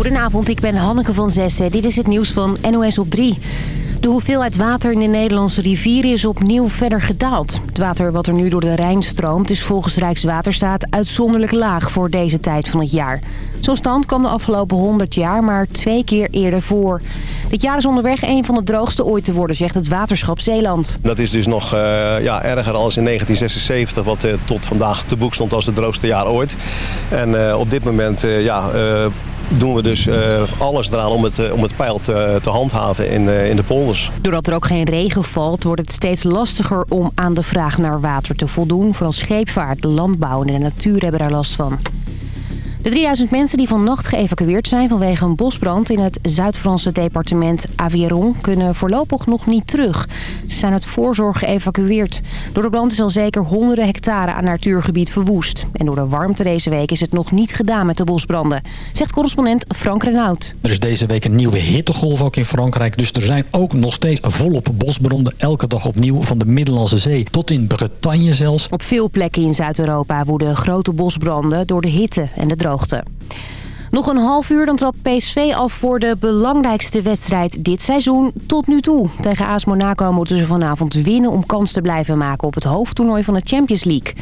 Goedenavond, ik ben Hanneke van Zessen. Dit is het nieuws van NOS op 3. De hoeveelheid water in de Nederlandse rivieren is opnieuw verder gedaald. Het water wat er nu door de Rijn stroomt is volgens Rijkswaterstaat uitzonderlijk laag voor deze tijd van het jaar. Zo'n stand kwam de afgelopen 100 jaar maar twee keer eerder voor. Dit jaar is onderweg een van de droogste ooit te worden, zegt het waterschap Zeeland. Dat is dus nog uh, ja, erger dan in 1976, wat uh, tot vandaag te boek stond als het droogste jaar ooit. En uh, op dit moment ja, doen we dus uh, alles eraan om het, uh, om het pijl te, te handhaven in, uh, in de polders. Doordat er ook geen regen valt, wordt het steeds lastiger om aan de vraag naar water te voldoen. Vooral scheepvaart, landbouw en de natuur hebben daar last van. De 3000 mensen die vannacht geëvacueerd zijn vanwege een bosbrand in het Zuid-Franse departement Aveyron kunnen voorlopig nog niet terug. Ze zijn uit voorzorg geëvacueerd. Door de brand is al zeker honderden hectare aan natuurgebied verwoest. En door de warmte deze week is het nog niet gedaan met de bosbranden, zegt correspondent Frank Renaud. Er is deze week een nieuwe hittegolf ook in Frankrijk, dus er zijn ook nog steeds volop bosbranden elke dag opnieuw van de Middellandse Zee tot in Bretagne zelfs. Op veel plekken in Zuid-Europa woeden grote bosbranden door de hitte en de droogte. Nog een half uur dan trapt PSV af voor de belangrijkste wedstrijd dit seizoen tot nu toe. Tegen AS Monaco moeten ze vanavond winnen om kans te blijven maken op het hoofdtoernooi van de Champions League.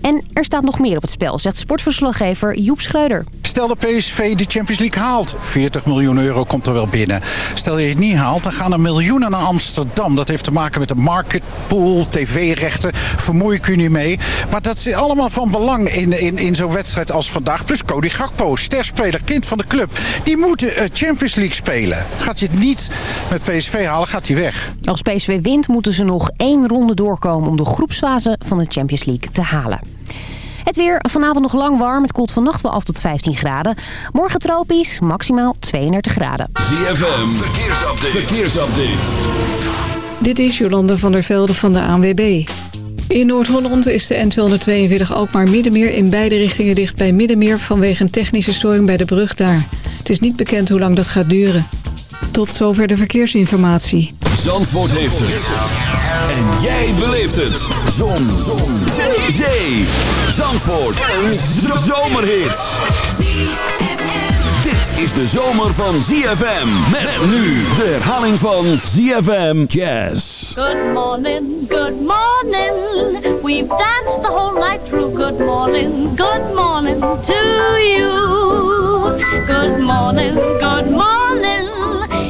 En er staat nog meer op het spel, zegt sportverslaggever Joep Schreuder. Stel dat PSV de Champions League haalt. 40 miljoen euro komt er wel binnen. Stel je het niet haalt, dan gaan er miljoenen naar Amsterdam. Dat heeft te maken met de marketpool, tv-rechten. Vermoei ik u niet mee. Maar dat is allemaal van belang in, in, in zo'n wedstrijd als vandaag. Plus Cody Gakpo, sterspeler, kind van de club. Die moeten Champions League spelen. Gaat je het niet met PSV halen, gaat hij weg. Als PSV wint, moeten ze nog één ronde doorkomen... om de groepsfase van de Champions League te halen. Het weer vanavond nog lang warm. Het koelt vannacht wel af tot 15 graden. Morgen tropisch, maximaal 32 graden. ZFM, verkeersupdate. verkeersupdate. Dit is Jolande van der Velde van de ANWB. In Noord-Holland is de N242 ook maar Middenmeer in beide richtingen dicht bij Middenmeer... vanwege een technische storing bij de brug daar. Het is niet bekend hoe lang dat gaat duren. Tot zover de verkeersinformatie. Zandvoort heeft het. En jij beleeft het. Zon. Zon. Zee. Zee. Zandvoort. Een zomerhit. Dit is de zomer van ZFM. Met nu de herhaling van ZFM Jazz. Good morning, good morning. We've danced the whole night through. Good morning, good morning to you. Good morning, good morning.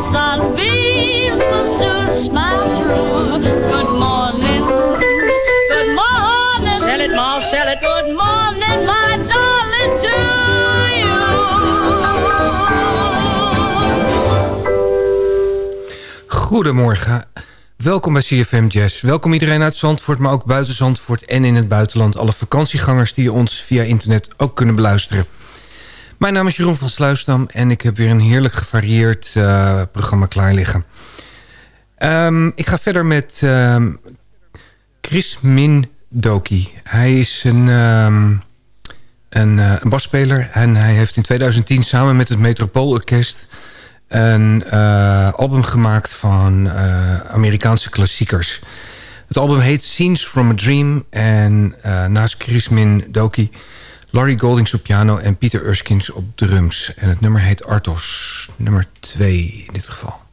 Sunbeams will soon smile through. Good morning. Good morning. Sell it, Ma, sell it. Good morning, my darling, to Goedemorgen. Welkom bij CFM Jazz. Welkom iedereen uit Zandvoort, maar ook buiten Zandvoort en in het buitenland. Alle vakantiegangers die ons via internet ook kunnen beluisteren. Mijn naam is Jeroen van Sluisdam en ik heb weer een heerlijk gevarieerd uh, programma klaar liggen. Um, ik ga verder met um, Chris Min Doki. Hij is een, um, een, uh, basspeler en hij heeft in 2010 samen met het Metropoolorkest Een eh, album gemaakt van eh, Amerikaanse klassiekers. Het album heet Scenes from a Dream. En naast Chrismin Doki, Laurie Goldings op piano en Peter Erskines op drums. En het nummer heet Artos, nummer 2 in dit geval.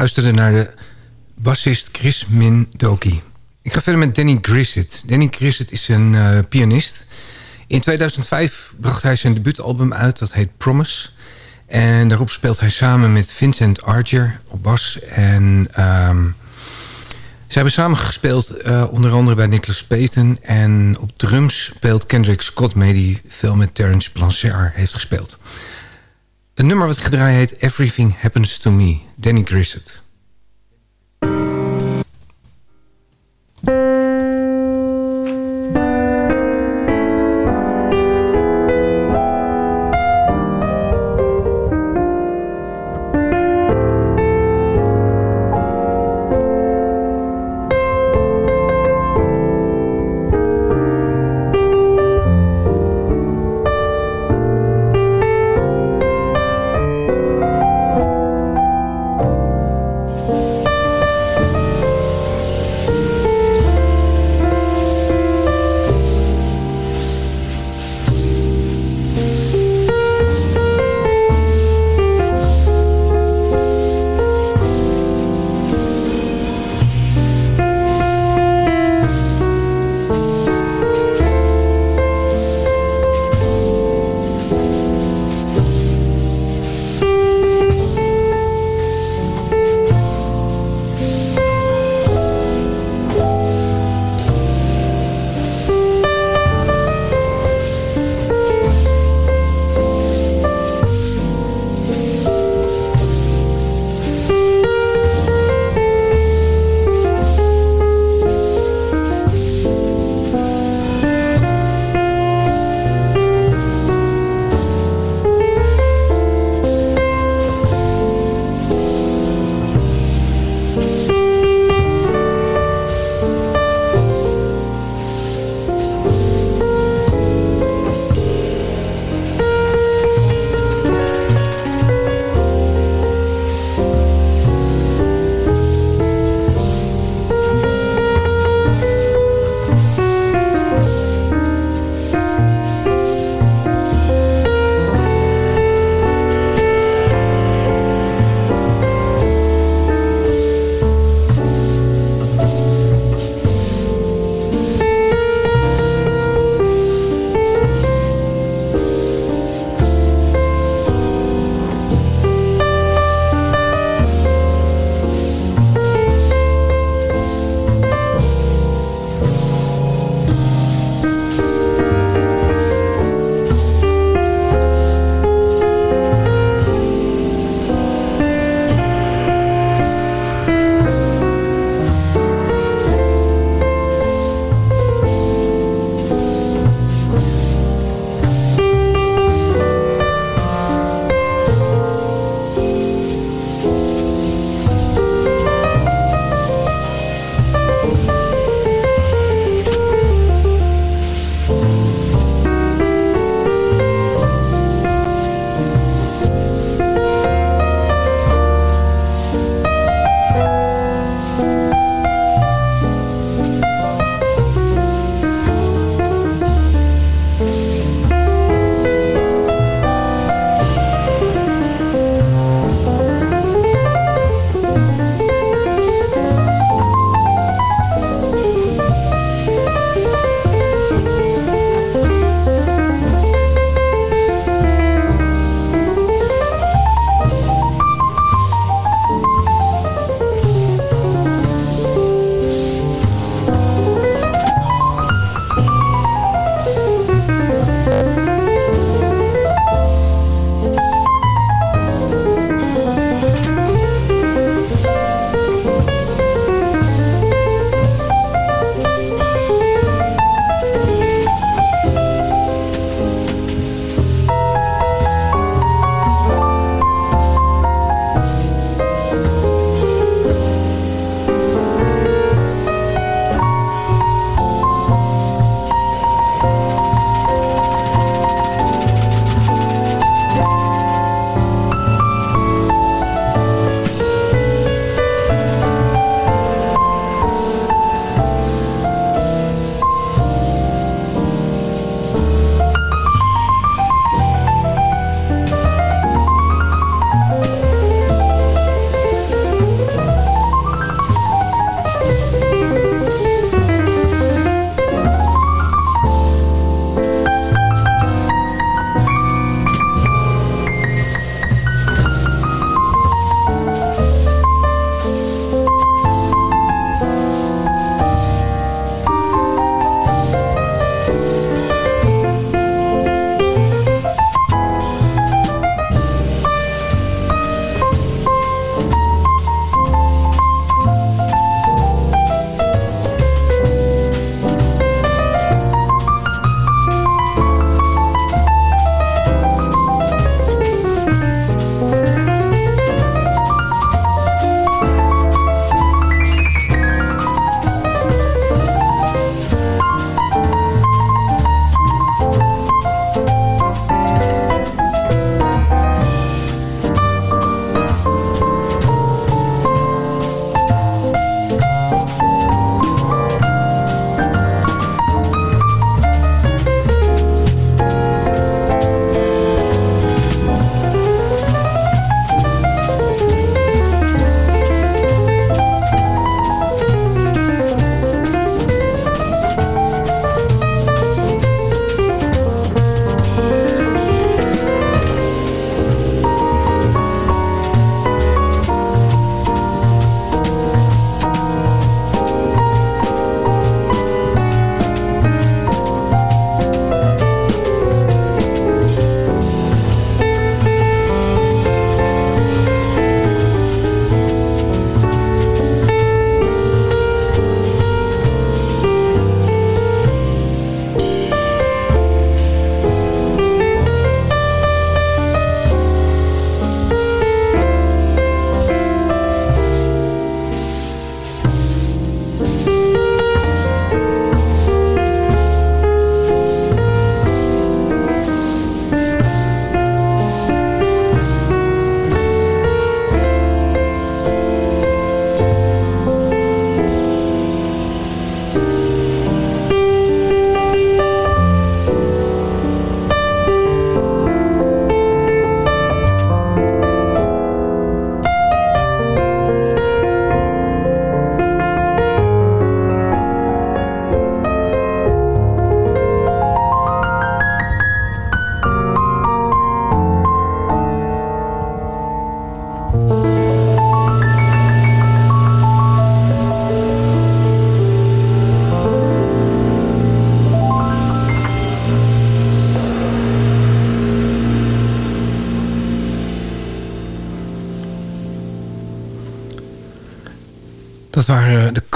Luisterde naar de bassist Chris Mindoki. Ik ga verder met Danny Grissett. Danny Grissett is een uh, pianist. In 2005 bracht hij zijn debuutalbum uit, dat heet Promise. En daarop speelt hij samen met Vincent Archer op bas. En um, ze hebben samen gespeeld, uh, onder andere bij Nicholas Payton. En op drums speelt Kendrick Scott mee... die veel met Terence Blanchard heeft gespeeld. Het nummer wat gedraaid heet Everything Happens to Me, Danny Grissett.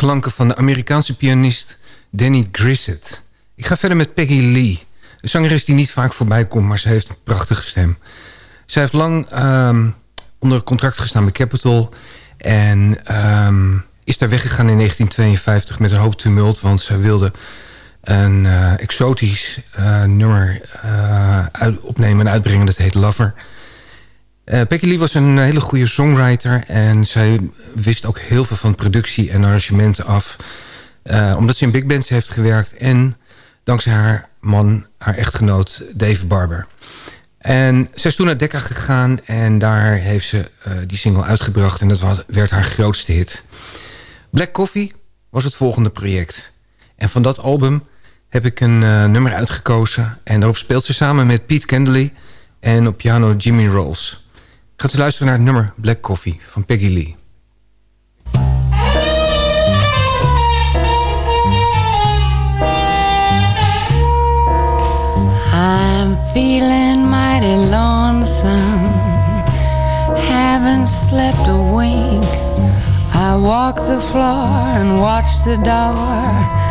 Klanken van de Amerikaanse pianist Danny Grissett. Ik ga verder met Peggy Lee. Een zangeres die niet vaak voorbij komt, maar ze heeft een prachtige stem. Zij heeft lang ehm, onder contract gestaan bij Capitol... en ehm, is daar weggegaan in 1952 met een hoop tumult... want zij wilde een eh, exotisch eh, nummer uit, opnemen en uitbrengen. Dat heet Lover. Becky Lee was een hele goede songwriter... en zij wist ook heel veel van productie en arrangementen af... omdat ze in big bands heeft gewerkt... en dankzij haar man, haar echtgenoot Dave Barber. En ze is toen naar Decca gegaan en daar heeft ze die single uitgebracht... en dat was, werd haar grootste hit. Black Coffee was het volgende project. En van dat album heb ik een nummer uitgekozen. En daarop speelt ze samen met Pete Kendley en op piano Jimmy Rolls. Gaat u luisteren naar het nummer Black Coffee van Peggy Lee. I'm feeling mighty lonesome Haven't slept a wink I walk the floor and watch the door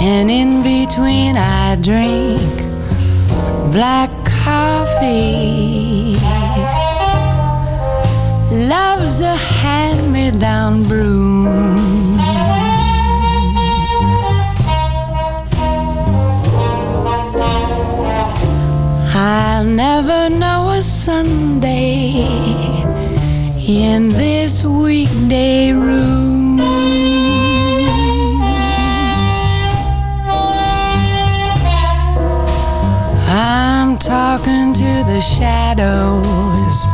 and in between I drink black coffee. Love's a hand me down broom. I'll never know a Sunday in this weekday room. I'm talking to the shadows.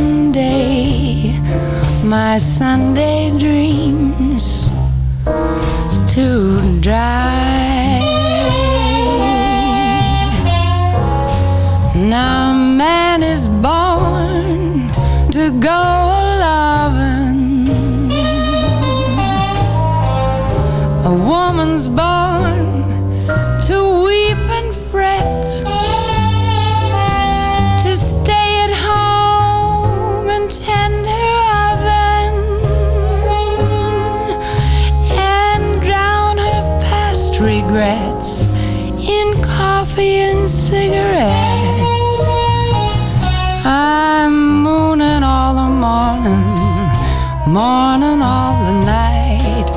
my Sunday dreams too dry. Now man is born to go morning all the night,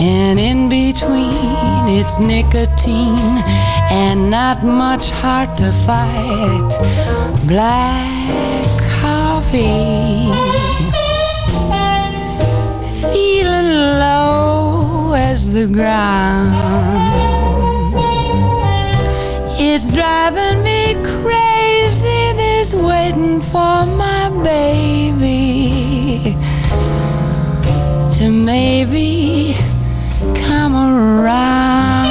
and in between it's nicotine and not much heart to fight. Black coffee, feeling low as the ground. It's driving me crazy, this waiting for my baby to maybe come around.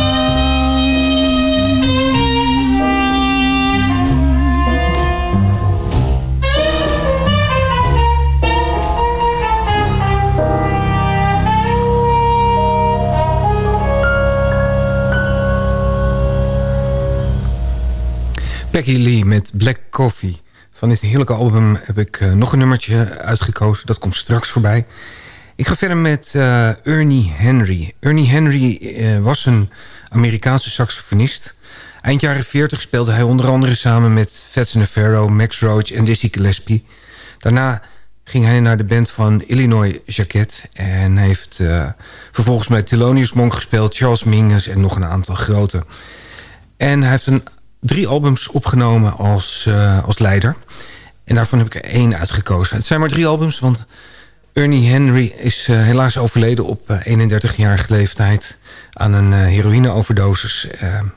Peggy Lee met Black Coffee. Van dit heerlijke album heb ik uh, nog een nummertje uitgekozen. Dat komt straks voorbij. Ik ga verder met uh, Ernie Henry. Ernie Henry uh, was een Amerikaanse saxofonist. Eind jaren 40 speelde hij onder andere samen met Fats Navarro, Max Roach en Dizzy Gillespie. Daarna ging hij naar de band van Illinois Jacquet. En heeft uh, vervolgens met Thelonious Monk gespeeld, Charles Mingus en nog een aantal grote. En hij heeft een, drie albums opgenomen als, als leider. En daarvan heb ik er één uitgekozen. Het zijn maar drie albums, want Ernie Henry is uh, helaas overleden op 31-jarige leeftijd aan een heroïneoverdosis.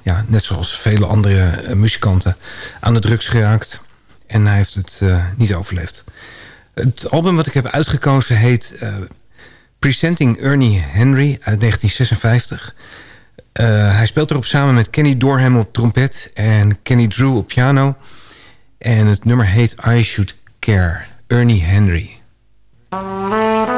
ja, net zoals vele andere muzikanten aan de drugs geraakt. En hij heeft het niet overleefd. Het album wat ik heb uitgekozen heet Presenting Ernie Henry uit 1956. Uh, hij speelt erop samen met Kenny Dorham op trompet en Kenny Drew op piano. En het nummer heet I Should Care, Ernie Henry. Música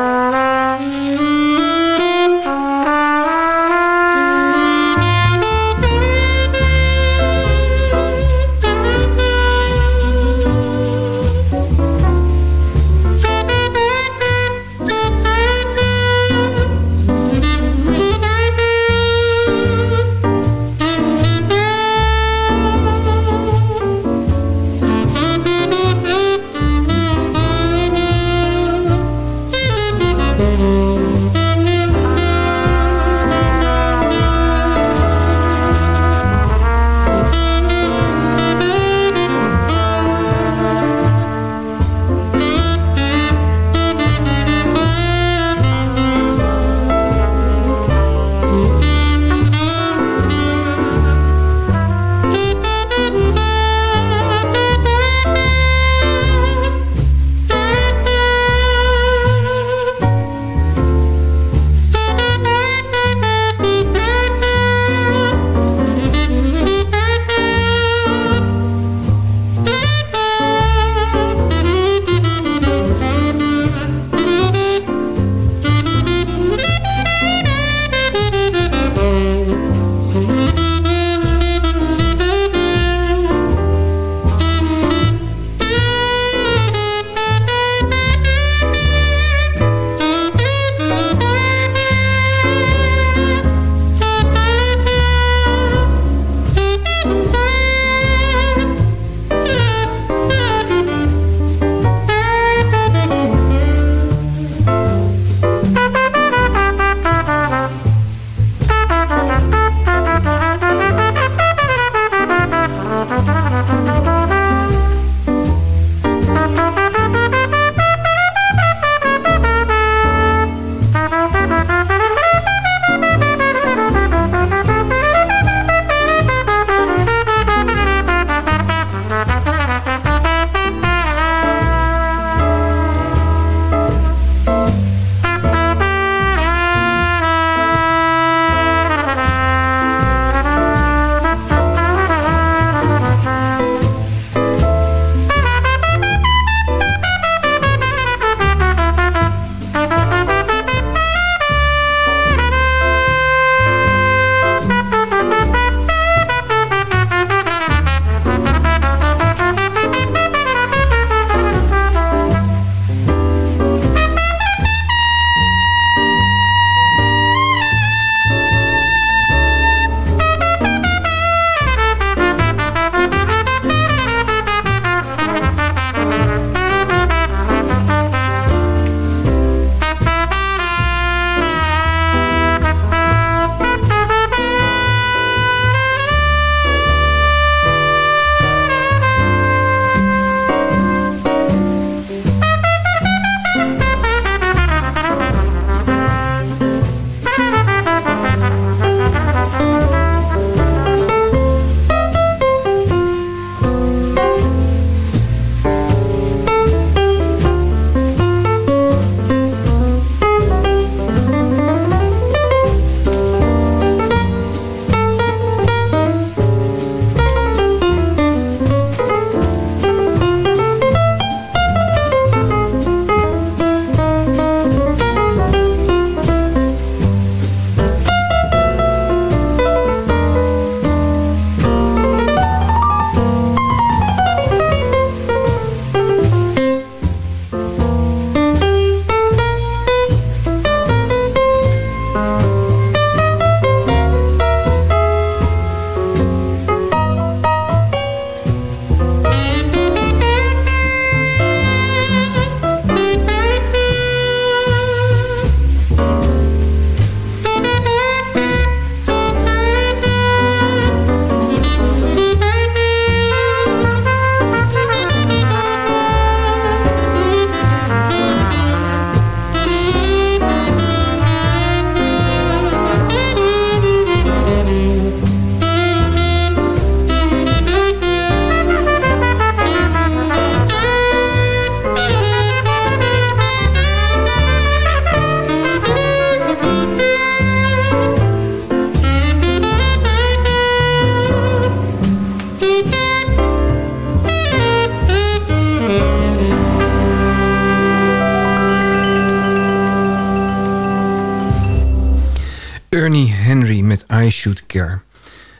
Ernie Henry met I Should Care.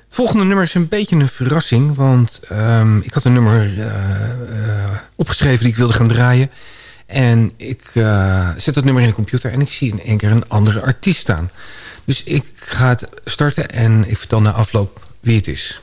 Het volgende nummer is een beetje een verrassing... want ehm, ik had een nummer eh, eh, opgeschreven die ik wilde gaan draaien... En ik uh, zet dat nummer in de computer en ik zie in één keer een andere artiest staan. Dus ik ga het starten en ik vertel na afloop wie het is.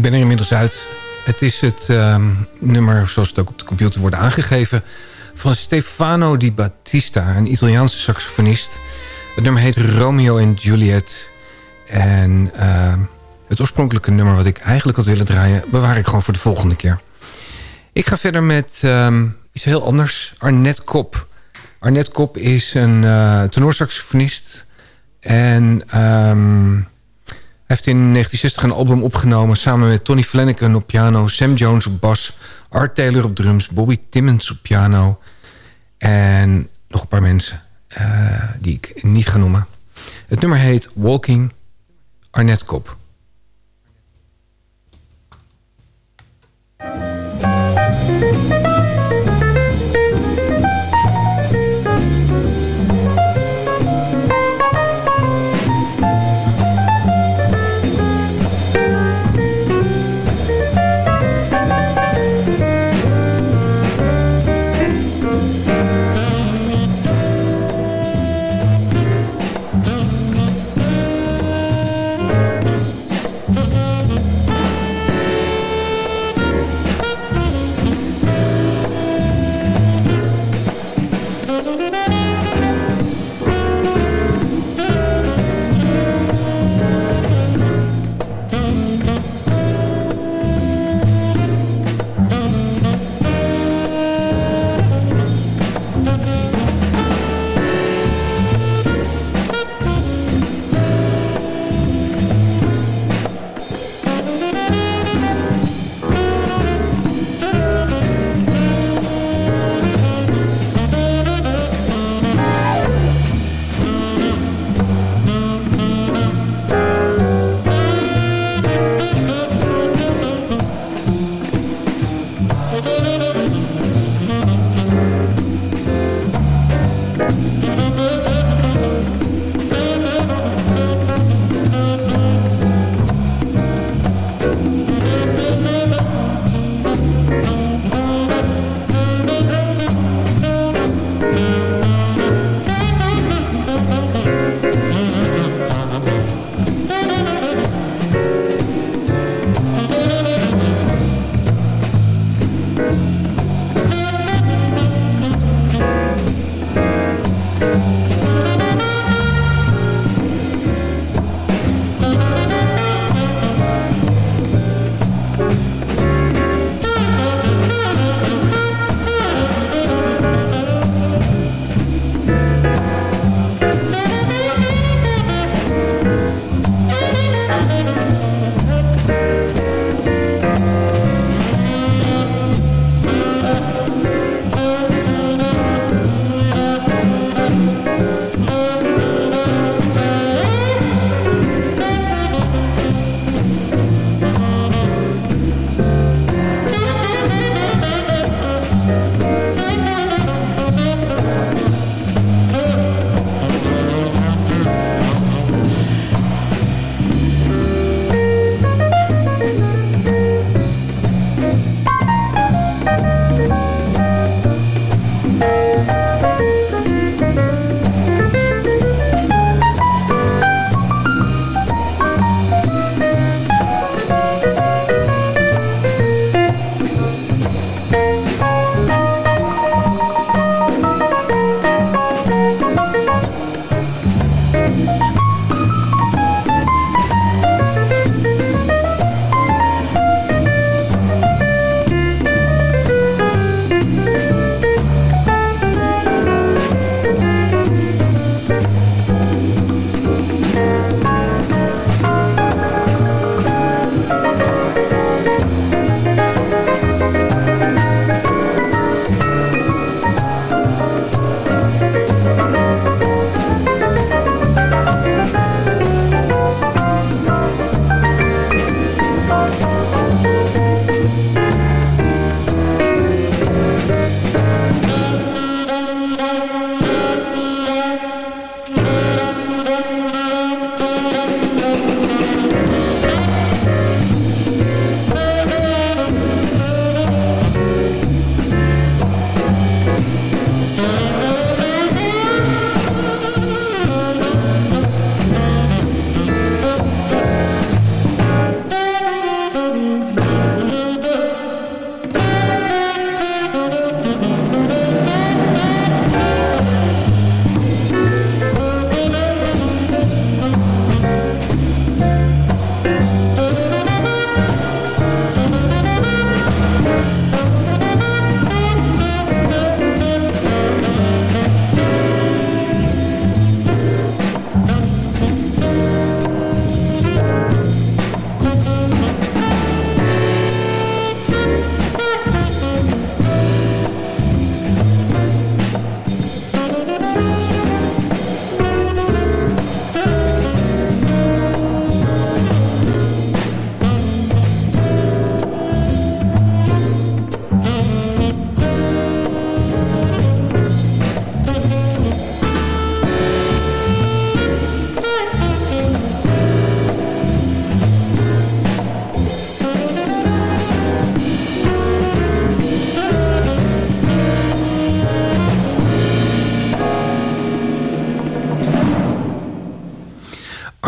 Dus uit. Het is het ehm, nummer, zoals het ook op de computer wordt aangegeven... van Stefano Di Battista, een Italiaanse saxofonist. Het nummer heet Romeo en Juliet. En ehm, het oorspronkelijke nummer wat ik eigenlijk had willen draaien... bewaar ik gewoon voor de volgende keer. Ik ga verder met ehm, iets heel anders. Arnett Kop. Arnett Kop is een uh, tenorsaxofonist... En heeft in 1960 een album opgenomen... samen met Tony Flanagan op piano... Sam Jones op bas... Art Taylor op drums... Bobby Timmons op piano... en nog een paar mensen uh, die ik niet ga noemen. Het nummer heet Walking Arnett Kop.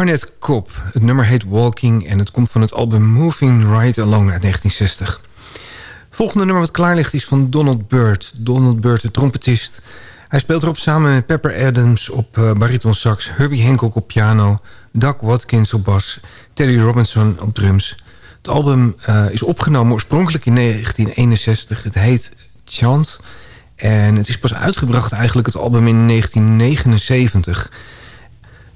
Arnett Kop. Het nummer heet Walking en het komt van het album Moving Right Along uit 1960. Het volgende nummer wat klaar ligt is van Donald Byrd. Donald Byrd, de trompetist. Hij speelt erop samen met Pepper Adams op uh, bariton sax... Herbie Hancock op piano, Doug Watkins op bas... Teddy Robinson op drums. Het album uh, is opgenomen oorspronkelijk in 1961. Het heet Chant. En het is pas uitgebracht eigenlijk het album in 1979.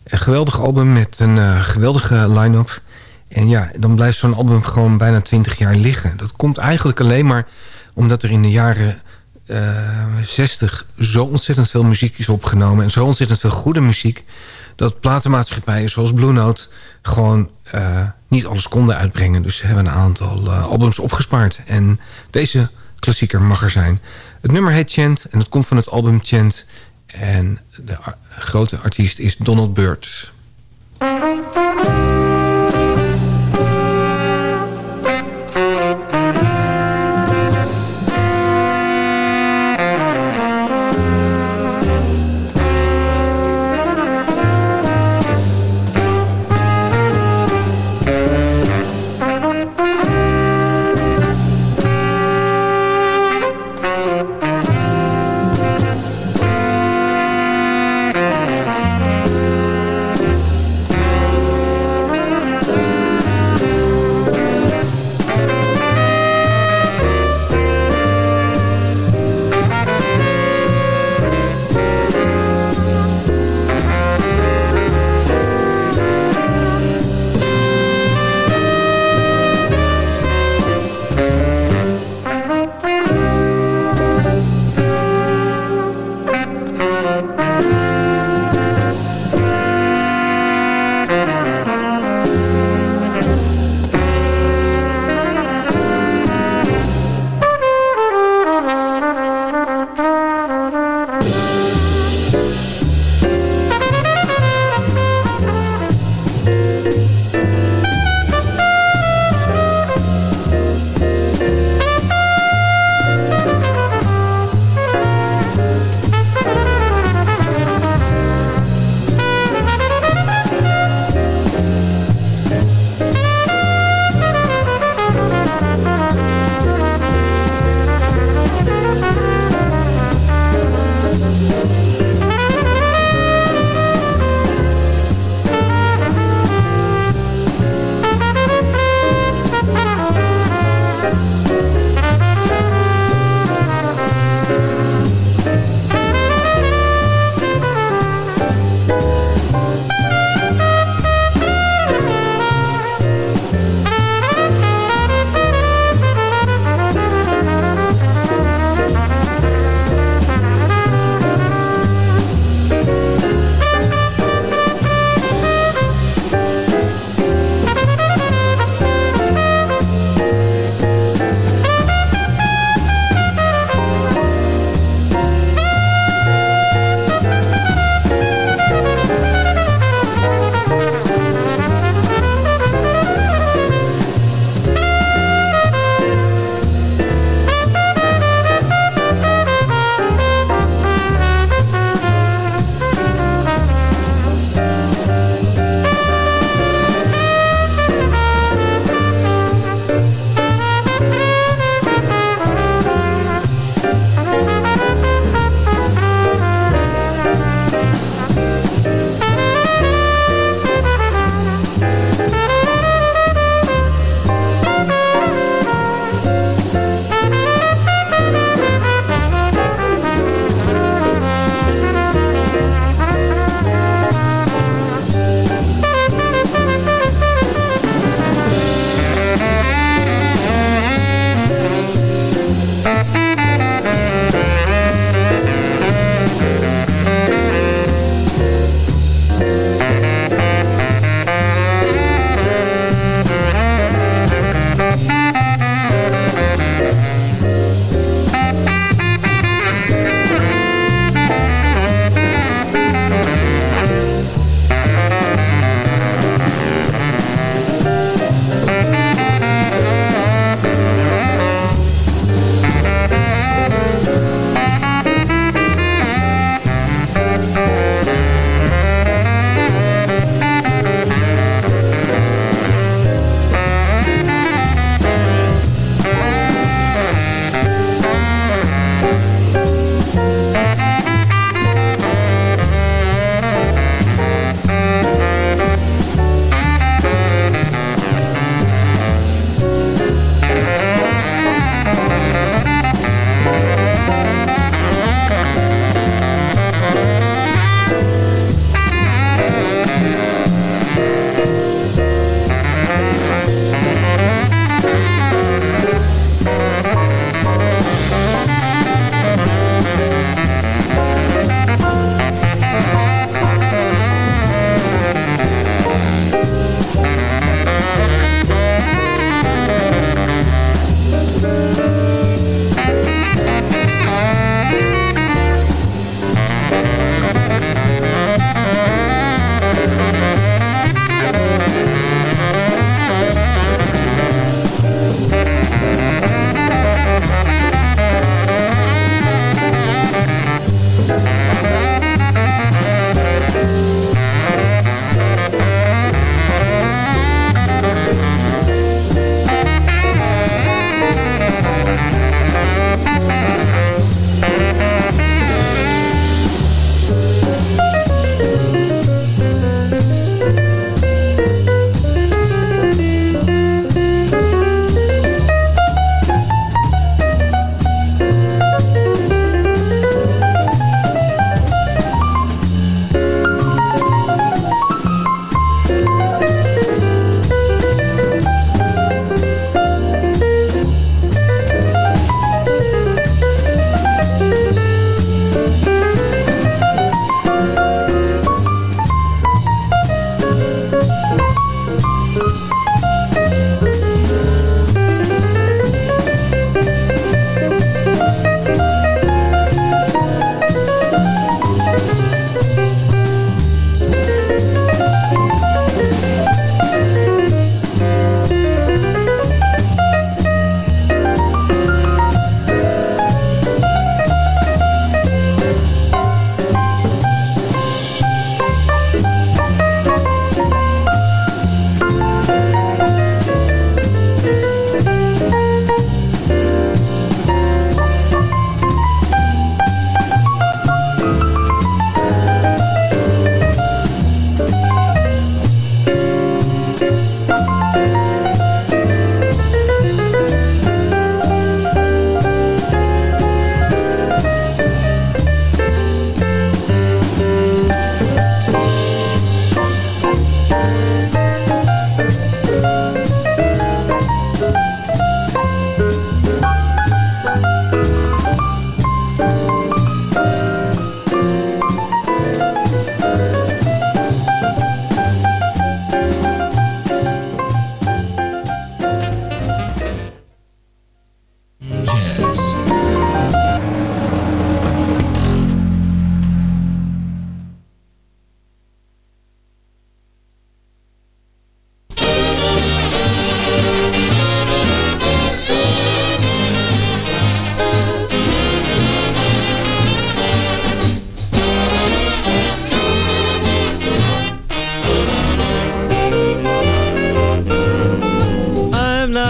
Een geweldig album met een uh, geweldige line-up. En ja, dan blijft zo'n album gewoon bijna 20 jaar liggen. Dat komt eigenlijk alleen maar omdat er in de jaren uh, 60 zo ontzettend veel muziek is opgenomen. En zo ontzettend veel goede muziek. Dat platenmaatschappijen zoals Blue Note gewoon uh, niet alles konden uitbrengen. Dus ze hebben een aantal albums opgespaard. En deze klassieker mag er zijn. Het nummer heet Chant en het komt van het album Chant. En de grote artiest is Donald Byrd.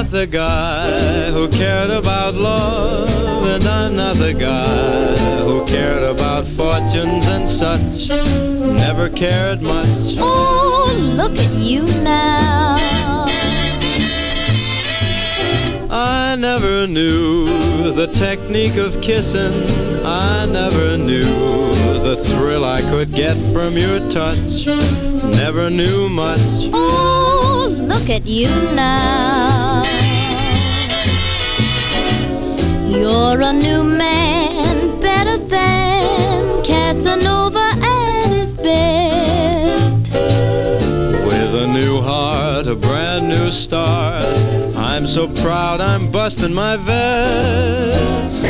Not the guy who cared about love, and I'm not the guy who cared about fortunes and such. Never cared much. Oh, look at you now. I never knew the technique of kissing. I never knew the thrill I could get from your touch. Never knew much. Oh, look at you now. You're a new man, better than Casanova at his best. With a new heart, a brand new start. I'm so proud I'm busting my vest.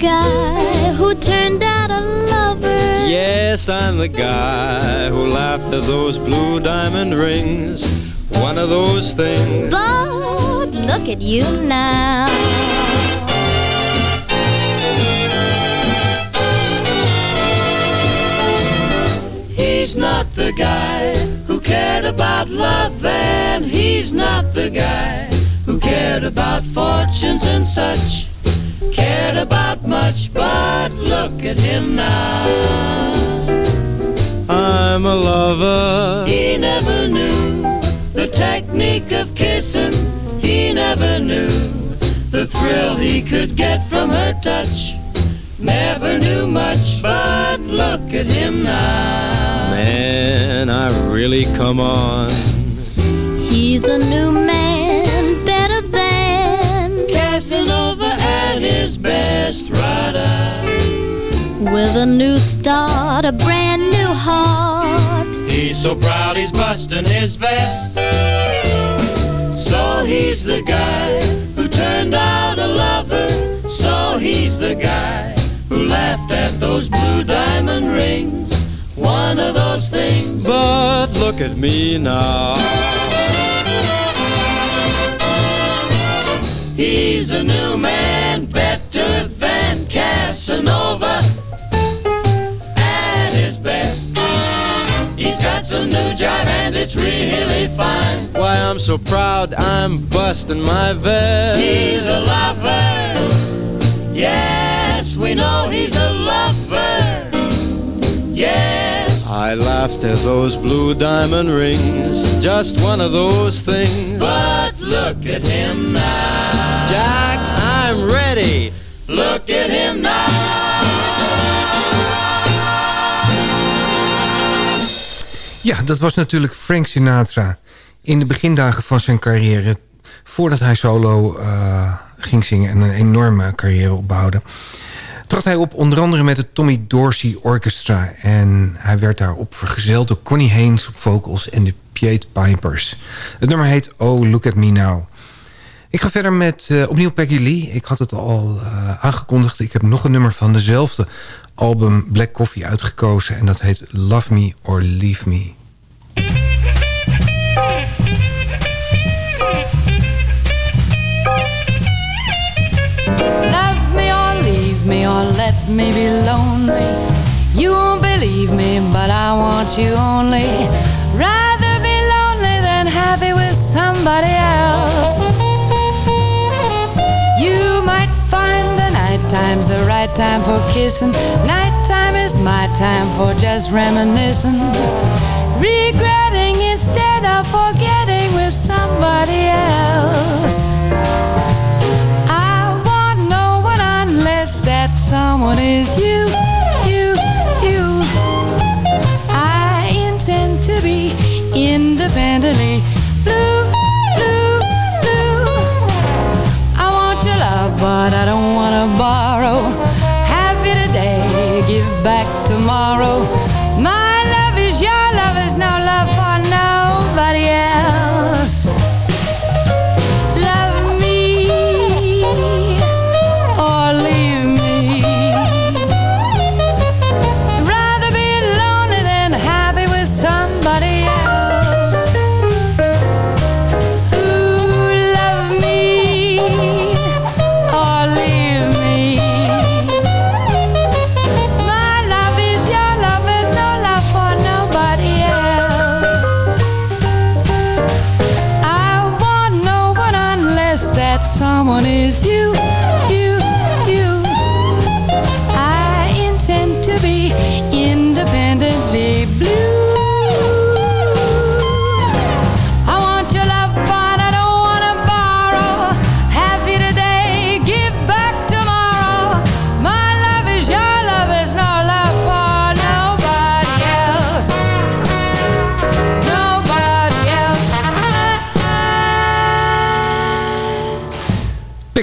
So you're the guy who turned out a lover. Yes, I'm the guy who laughed at those blue diamond rings. One of those things. But look at you now. He's not the guy who cared about love, and he's not the guy who cared about fortunes and such. Cared about much, but look at him now. I'm a lover. He never knew the technique of kissing. He never knew the thrill he could get from her touch. Never knew much, but look at him now. Man, I really come on. He's a new man, best rider. with a new start, a brand new heart. He's so proud he's busting his vest. So he's the guy who turned out a lover. So he's the guy who laughed at those blue diamond rings. One of those things. But look at me now. He's a new man, better than Casanova. At his best. He's got some new jive and it's really fine. Why, I'm so proud I'm busting my vest. He's a lover. Yes, we know he's a lover. Yes. I laughed at those blue diamond rings. Just one of those things. But look at him now. Jack, I'm ready. Look at him now. Ja, dat was natuurlijk Frank Sinatra. In de begindagen van zijn carrière. Voordat hij solo eh, ging zingen en een enorme carrière opbouwde. Trad hij op onder andere met het Tommy Dorsey Orchestra. En hij werd daarop vergezeld door Connie Haynes op vocals en de Piet Pipers. Het nummer heet Oh Look At Me Now. Ik ga verder met eh, opnieuw Peggy Lee. Ik had het al eh, aangekondigd. Ik heb nog een nummer van dezelfde album Black Coffee uitgekozen. En dat heet Love Me or Leave Me. Love me or leave me or let me be lonely. You won't believe me, but I want you only. Rather be lonely than happy with somebody time's the right time for kissing. Nighttime is my time for just reminiscing. Regretting instead of forgetting with somebody else. I want no one unless that someone is you, you, you. I intend to be independently blue, blue, blue. I want your love, but I don't want to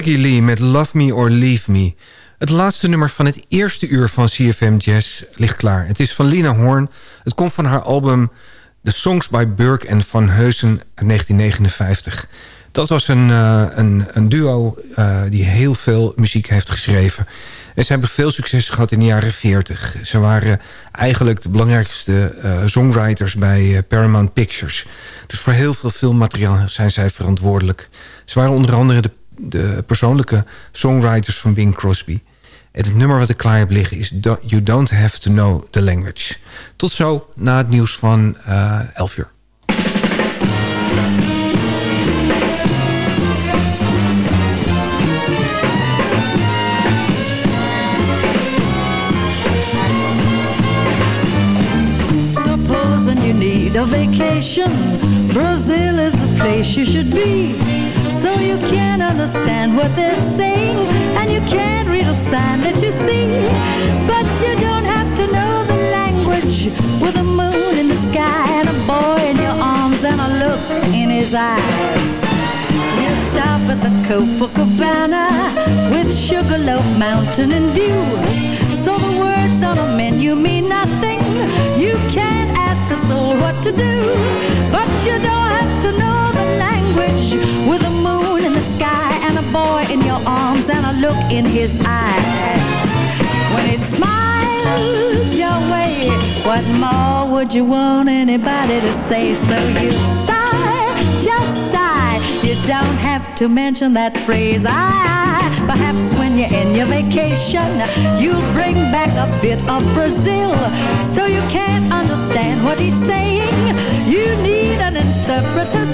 Peggy met Love Me or Leave Me. Het laatste nummer van het eerste uur van CFM Jazz ligt klaar. Het is van Lina Horn. Het komt van haar album The Songs by Burke en Van Heusen uit 1959. Dat was een, eh, een, een duo eh, die heel veel muziek heeft geschreven. En ze hebben veel succes gehad in de jaren 40. Ze waren eigenlijk de belangrijkste eh, songwriters bij Paramount Pictures. Dus voor heel veel filmmateriaal zijn zij verantwoordelijk. Ze waren onder andere de, de persoonlijke songwriters van Bing Crosby. En het nummer wat ik klaar heb liggen is You Don't Have to Know the Language. Tot zo na het nieuws van eh 11 uur. Supposing you need a vacation, Brazil is the place you should be. So you can't understand what they're saying, and you can't read a sign that you see. But you don't have to know the language with a moon in the sky and a boy in your arms and a look in his eye. You stop at the Copacabana with Sugarloaf Mountain in view. So the words on a menu mean nothing. You can't ask a soul what to do, but you don't have to know the language with a moon in the sky and a boy in your arms and a look in his eyes. When he smiles your way, what more would you want anybody to say? So you sigh, just sigh. You don't have to mention that phrase. I, perhaps you're in your vacation, you'll bring back a bit of Brazil, so you can't understand what he's saying. You need an interpreter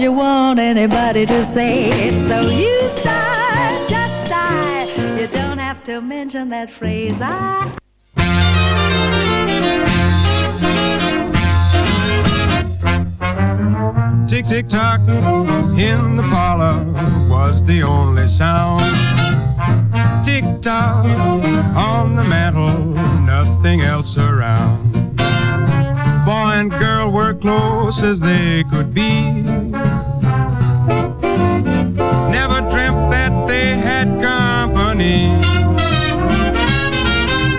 you want anybody to say? It, so you sigh, just sigh. You don't have to mention that phrase. I Tick tick tock in the parlor was the only sound. Tick tock on the mantel, nothing else around. Boy and girl were close as they could be. They had company.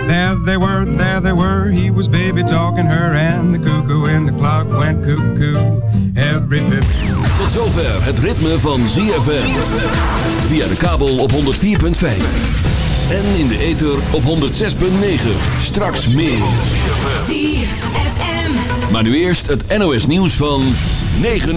There they were, there they were. He was baby talking her, and the cuckoo in the clock went cuckoo every fifth. Tot zover het ritme van ZFM. Via de kabel op 104.5. En in de ether op 106.9. Straks meer. Maar nu eerst het NOS nieuws van 9 uur.